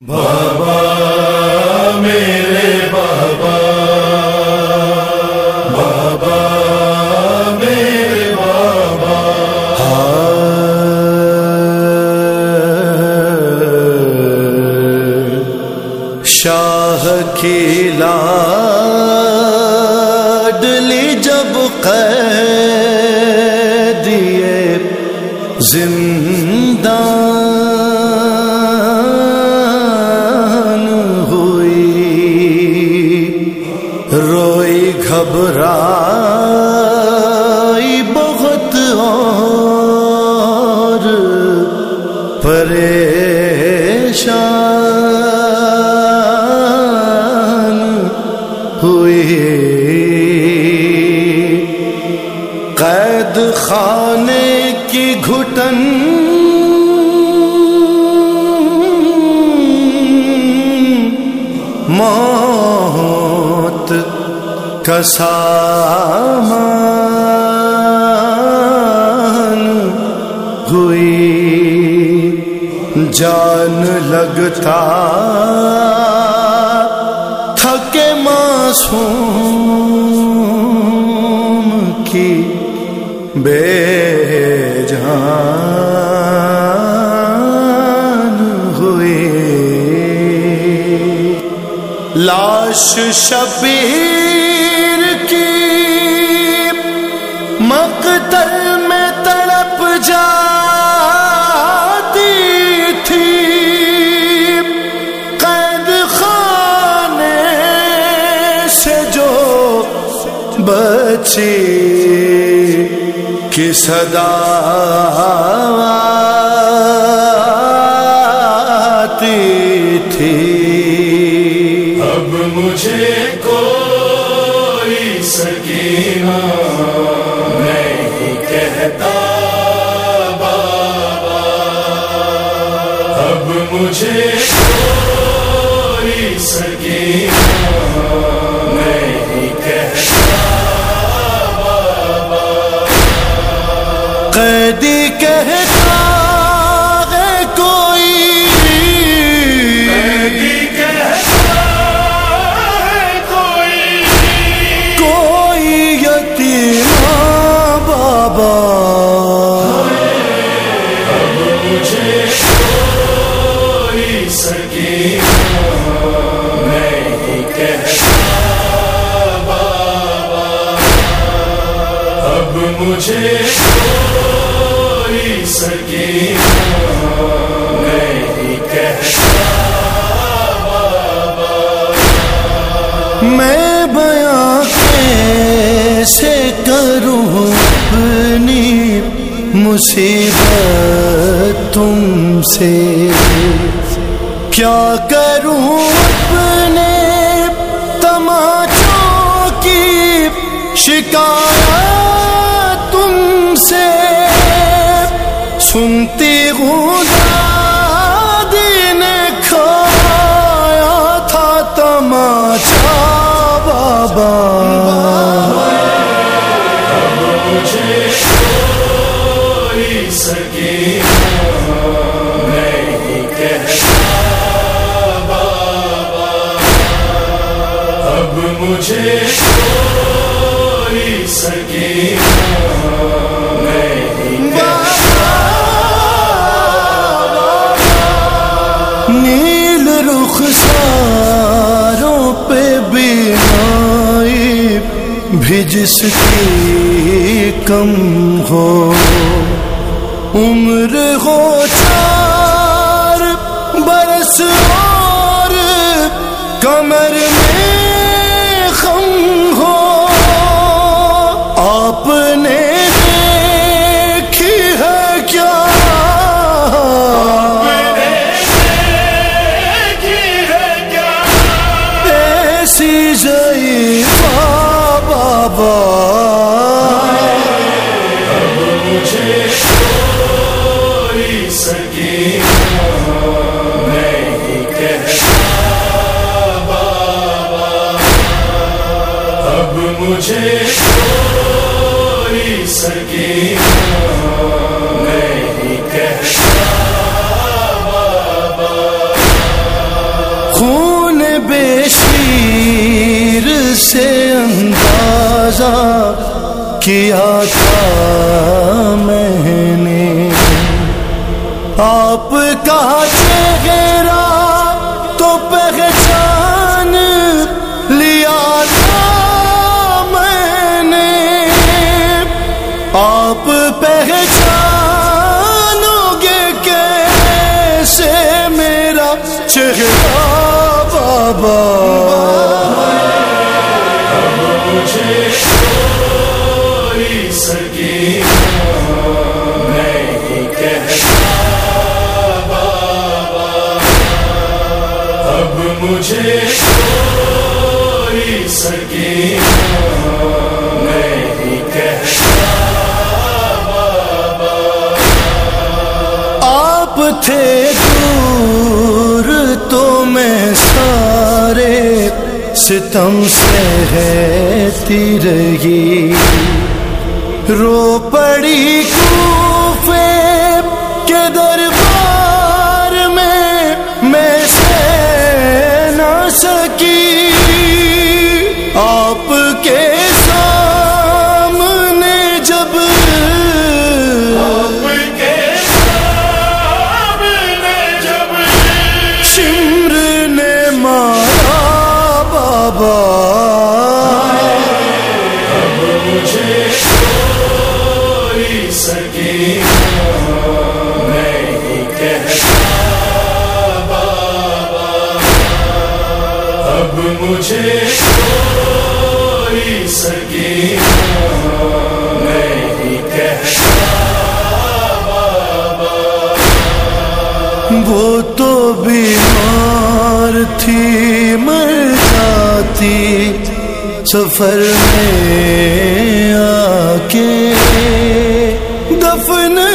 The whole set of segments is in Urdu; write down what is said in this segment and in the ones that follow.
بابا میرے بابا بابا میرے بابا۔ شاہ کی لاڈلی جب قیدیے زندان پریشان ہوئی۔ قید خانے کی گھٹن موت کا جان لگتا تھکے معصوم کی بے جان ہوئی۔ لاش شبیر کی مقتل بچی کی صدا آتی تھی۔ اب مجھے کوئی سکینہ اب مجھے کوئی نہیں کہتا میں بیاں کیسے کروں اپنی مصیبت تم سے؟ کیا کروں اپنے شکایت تم سے سنتی ہوں دادی نے کھایا تھا تماچا بابا مجھے بابا۔ اب مجھے نیل رخ ساروں پہ بینائی بھی جس کی کم ہو۔ عمر ہو چار برس اور کمر جئی بابا مجھے کوئی سکینہ نہیں کہتا بابا اب مجھے کوئی تقاضا کیا تھا میں نے؟ آپ کا چہرہ تو پہچان لیا تھا میں نے۔ آپ پہچانو گے کیسے میرا چہرہ بابا؟ مجھے کوئی نہیں کہتا بابا اب مجھے نہیں آپ تھے دور تو میں سارے ستم سے رہتی رہی رو پڑی کوفے کے دربار میں میں سے نہ سکی۔ آپ کوئی کہتا بابا اب مجھے کوئی کہتا وہ تو بیمار تھی، مر جاتی، سفر میں آ کے۔ دفن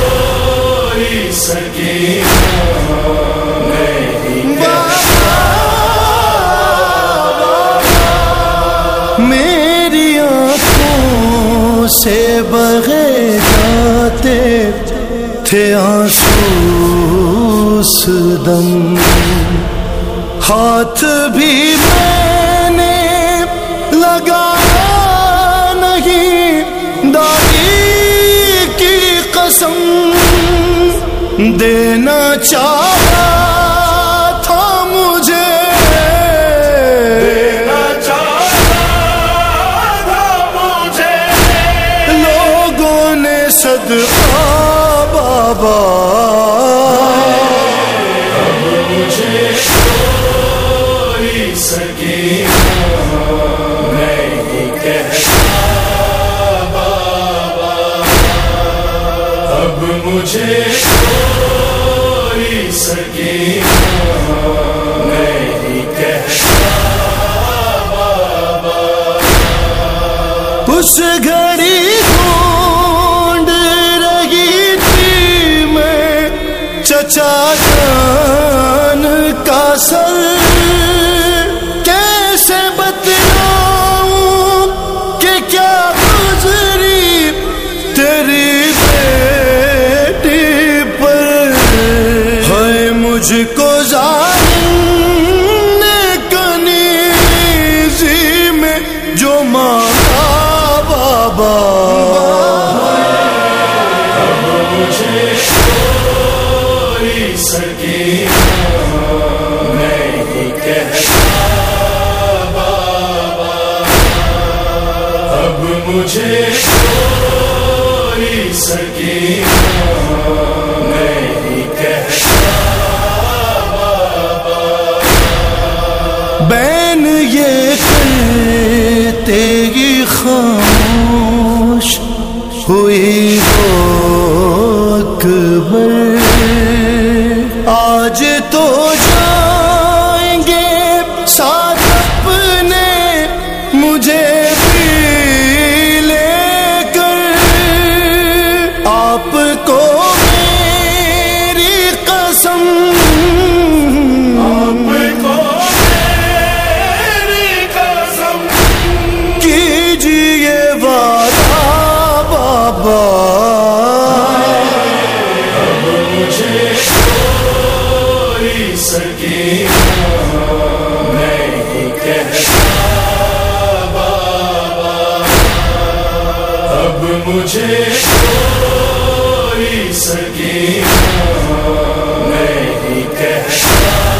کوئی سکینہ میری آنکھوں سے بغے جاتے تھے آنسو۔ اس دم ہاتھ بھی میں نے لگایا نہیں دادی کی قسم۔ دینا چاہا تھا مجھے۔ دینا چاہتا تھا مجھے۔ لوگوں نے صدقہ، بابا۔ کوئی کہتا بابا اب مجھے کوئی سکینہ اس گھڑی ڈھونڈ رہی تھی میں چچا جان کا سر مجھ کو ظالم نے کنیزی میں جو مانگا بابا مجھے کوئی سکینہ نہیں۔ کہتا بابا اب مجھے کوئی کرتے ہی خاموش ہوئی ہو اکبر آج تو مجھے کوئی میں نہیں کہتا۔